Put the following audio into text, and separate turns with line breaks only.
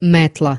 Метла.